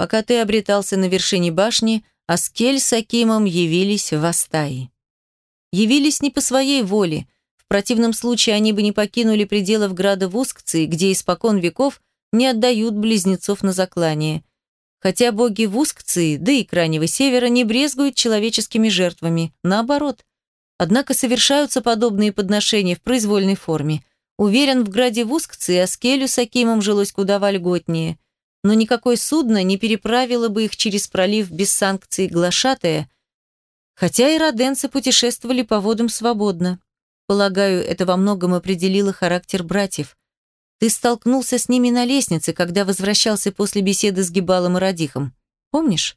Пока ты обретался на вершине башни, Аскель с Акимом явились в Астаи. Явились не по своей воле. В противном случае они бы не покинули пределов града Вускции, где испокон веков не отдают близнецов на заклание. Хотя боги Вускции, да и Крайнего Севера не брезгуют человеческими жертвами. Наоборот. Однако совершаются подобные подношения в произвольной форме. Уверен, в граде Вускции Аскелю с Акимом жилось куда вольготнее. Но никакое судно не переправило бы их через пролив без санкций глашатая, хотя и роденцы путешествовали по водам свободно. Полагаю, это во многом определило характер братьев. Ты столкнулся с ними на лестнице, когда возвращался после беседы с Гибалом и Радихом. Помнишь?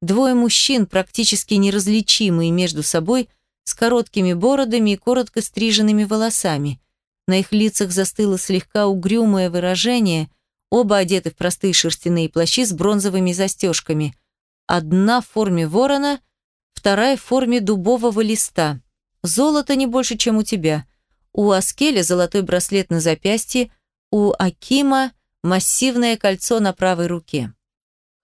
Двое мужчин, практически неразличимые между собой, с короткими бородами и коротко стриженными волосами. На их лицах застыло слегка угрюмое выражение, оба одеты в простые шерстяные плащи с бронзовыми застежками. Одна в форме ворона, вторая в форме дубового листа. Золото не больше, чем у тебя. У Аскеля золотой браслет на запястье, у Акима массивное кольцо на правой руке.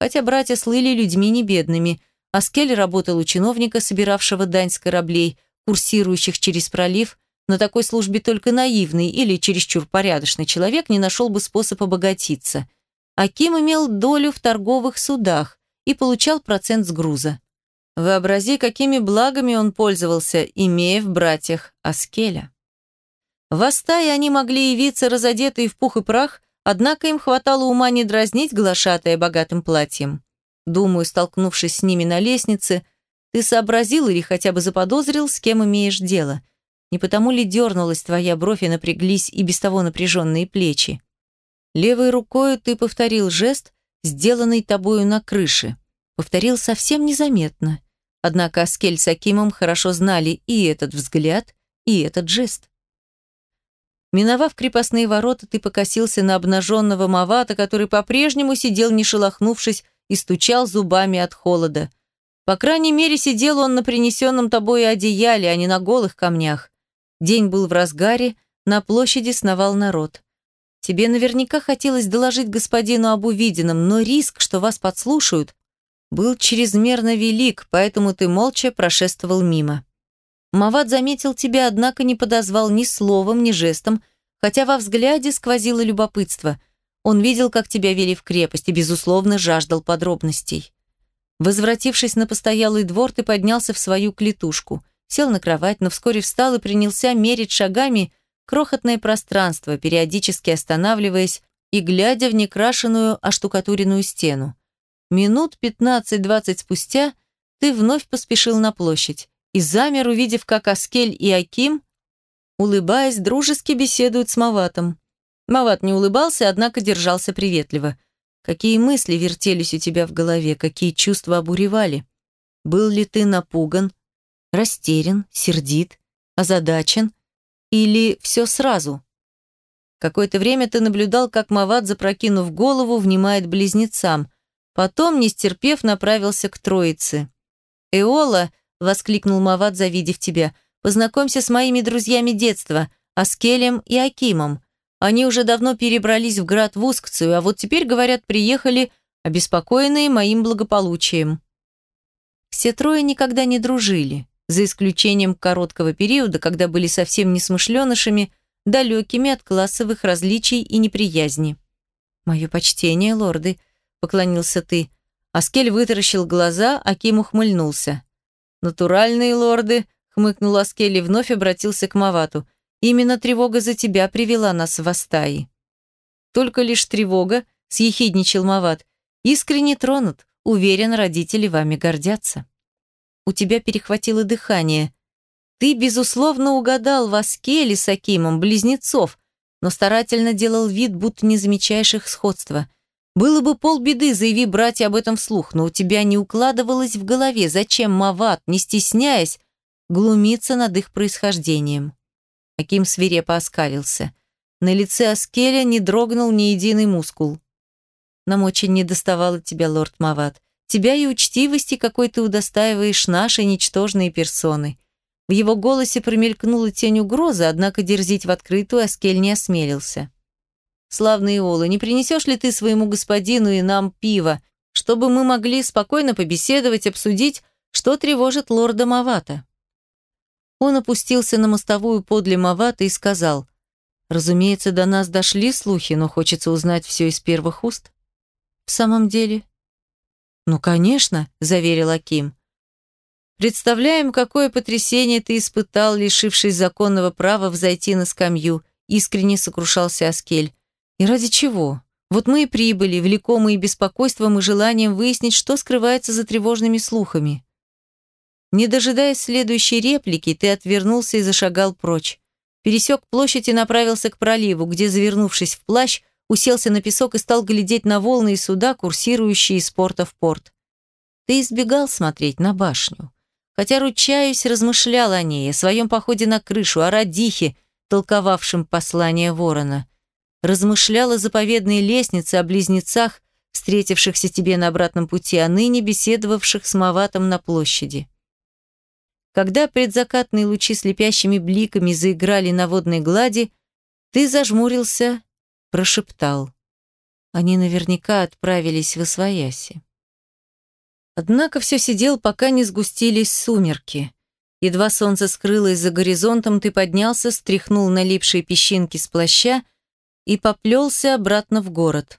Хотя братья слыли людьми не бедными, Аскель работал у чиновника, собиравшего дань с кораблей, курсирующих через пролив, на такой службе только наивный или чересчур порядочный человек не нашел бы способ обогатиться. Аким имел долю в торговых судах и получал процент с груза. Вообрази, какими благами он пользовался, имея в братьях Аскеля. В Астае они могли явиться разодетые в пух и прах, однако им хватало ума не дразнить глашатая богатым платьем. Думаю, столкнувшись с ними на лестнице, ты сообразил или хотя бы заподозрил, с кем имеешь дело. Не потому ли дернулась твоя бровь и напряглись и без того напряженные плечи? Левой рукой ты повторил жест, сделанный тобою на крыше. Повторил совсем незаметно. Однако Аскель с Акимом хорошо знали и этот взгляд, и этот жест. Миновав крепостные ворота, ты покосился на обнаженного Мавата, который по-прежнему сидел, не шелохнувшись, и стучал зубами от холода. По крайней мере, сидел он на принесенном тобой одеяле, а не на голых камнях. День был в разгаре, на площади сновал народ. Тебе наверняка хотелось доложить господину об увиденном, но риск, что вас подслушают, был чрезмерно велик, поэтому ты молча прошествовал мимо. Мават заметил тебя, однако не подозвал ни словом, ни жестом, хотя во взгляде сквозило любопытство. Он видел, как тебя вели в крепость и, безусловно, жаждал подробностей. Возвратившись на постоялый двор, ты поднялся в свою клетушку, сел на кровать, но вскоре встал и принялся мерить шагами крохотное пространство, периодически останавливаясь и глядя в некрашенную оштукатуренную стену. Минут 15-20 спустя ты вновь поспешил на площадь и замер, увидев, как Аскель и Аким, улыбаясь, дружески беседуют с Маватом. Мават не улыбался, однако держался приветливо. Какие мысли вертелись у тебя в голове, какие чувства обуревали? Был ли ты напуган, растерян, сердит, озадачен или все сразу? Какое-то время ты наблюдал, как Мават, запрокинув голову, внимает близнецам. Потом, не стерпев, направился к троице. Эола — воскликнул Мават, завидев тебя. «Познакомься с моими друзьями детства, Аскелем и Акимом. Они уже давно перебрались в град Вускцию, а вот теперь, говорят, приехали, обеспокоенные моим благополучием». Все трое никогда не дружили, за исключением короткого периода, когда были совсем несмышленышами, далекими от классовых различий и неприязни. «Мое почтение, лорды», — поклонился ты. Аскель вытаращил глаза, Аким ухмыльнулся. «Натуральные лорды», — хмыкнул Аскель и вновь обратился к Мавату. «Именно тревога за тебя привела нас в Астаи». «Только лишь тревога», — съехидничал Мават. «Искренне тронут. Уверен, родители вами гордятся». У тебя перехватило дыхание. Ты, безусловно, угадал в Аскеле с Акимом, близнецов, но старательно делал вид, будто не замечаешь их сходства. Было бы полбеды, заяви братья об этом вслух, но у тебя не укладывалось в голове, зачем Мават, не стесняясь, глумиться над их происхождением. Аким свирепо оскалился. На лице Аскеля не дрогнул ни единый мускул. «Нам очень недоставало тебя, лорд Мават. Тебя и учтивости, какой ты удостаиваешь нашей ничтожной персоны». В его голосе промелькнула тень угрозы, однако дерзить в открытую Аскель не осмелился. «Славный Ола, не принесешь ли ты своему господину и нам пива, чтобы мы могли спокойно побеседовать, обсудить, что тревожит лорда Мавата. Он опустился на мостовую подле Мавата и сказал, «Разумеется, до нас дошли слухи, но хочется узнать все из первых уст». «В самом деле?» «Ну, конечно», — заверил Аким. «Представляем, какое потрясение ты испытал, лишившись законного права взойти на скамью», — искренне сокрушался Аскель. «И ради чего? Вот мы и прибыли, влекомые беспокойством и желанием выяснить, что скрывается за тревожными слухами». Не дожидаясь следующей реплики, ты отвернулся и зашагал прочь. Пересек площадь и направился к проливу, где, завернувшись в плащ, уселся на песок и стал глядеть на волны и суда, курсирующие из порта в порт. Ты избегал смотреть на башню. Хотя, ручаюсь, размышлял о ней, о своем походе на крышу, о Радихе, толковавшем послание ворона. Размышлял о заповедной лестнице, о близнецах, встретившихся тебе на обратном пути, а ныне беседовавших с Маватом на площади. Когда предзакатные лучи слепящими бликами заиграли на водной глади, ты зажмурился прошептал. Они наверняка отправились в Освояси. Однако все сидел, пока не сгустились сумерки. Едва солнце скрылось за горизонтом, ты поднялся, стряхнул налипшие песчинки с плаща и поплелся обратно в город.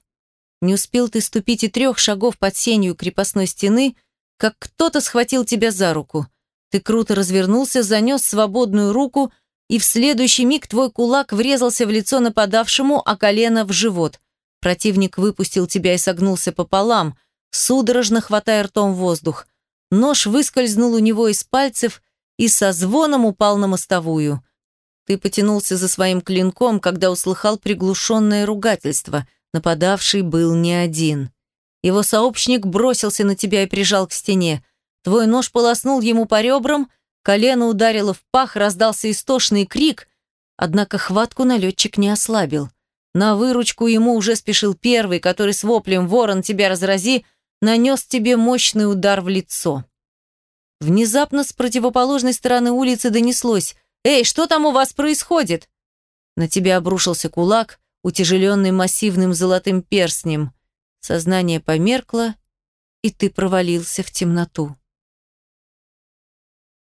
Не успел ты ступить и трех шагов под сенью крепостной стены, как кто-то схватил тебя за руку. Ты круто развернулся, занес свободную руку и в следующий миг твой кулак врезался в лицо нападавшему, а колено в живот. Противник выпустил тебя и согнулся пополам, судорожно хватая ртом воздух. Нож выскользнул у него из пальцев и со звоном упал на мостовую. Ты потянулся за своим клинком, когда услыхал приглушенное ругательство. Нападавший был не один. Его сообщник бросился на тебя и прижал к стене. Твой нож полоснул ему по ребрам, Колено ударило в пах, раздался истошный крик, однако хватку налетчик не ослабил. На выручку ему уже спешил первый, который с воплем «Ворон, тебя разрази!» нанес тебе мощный удар в лицо. Внезапно с противоположной стороны улицы донеслось «Эй, что там у вас происходит?» На тебя обрушился кулак, утяжеленный массивным золотым перстнем. Сознание померкло, и ты провалился в темноту.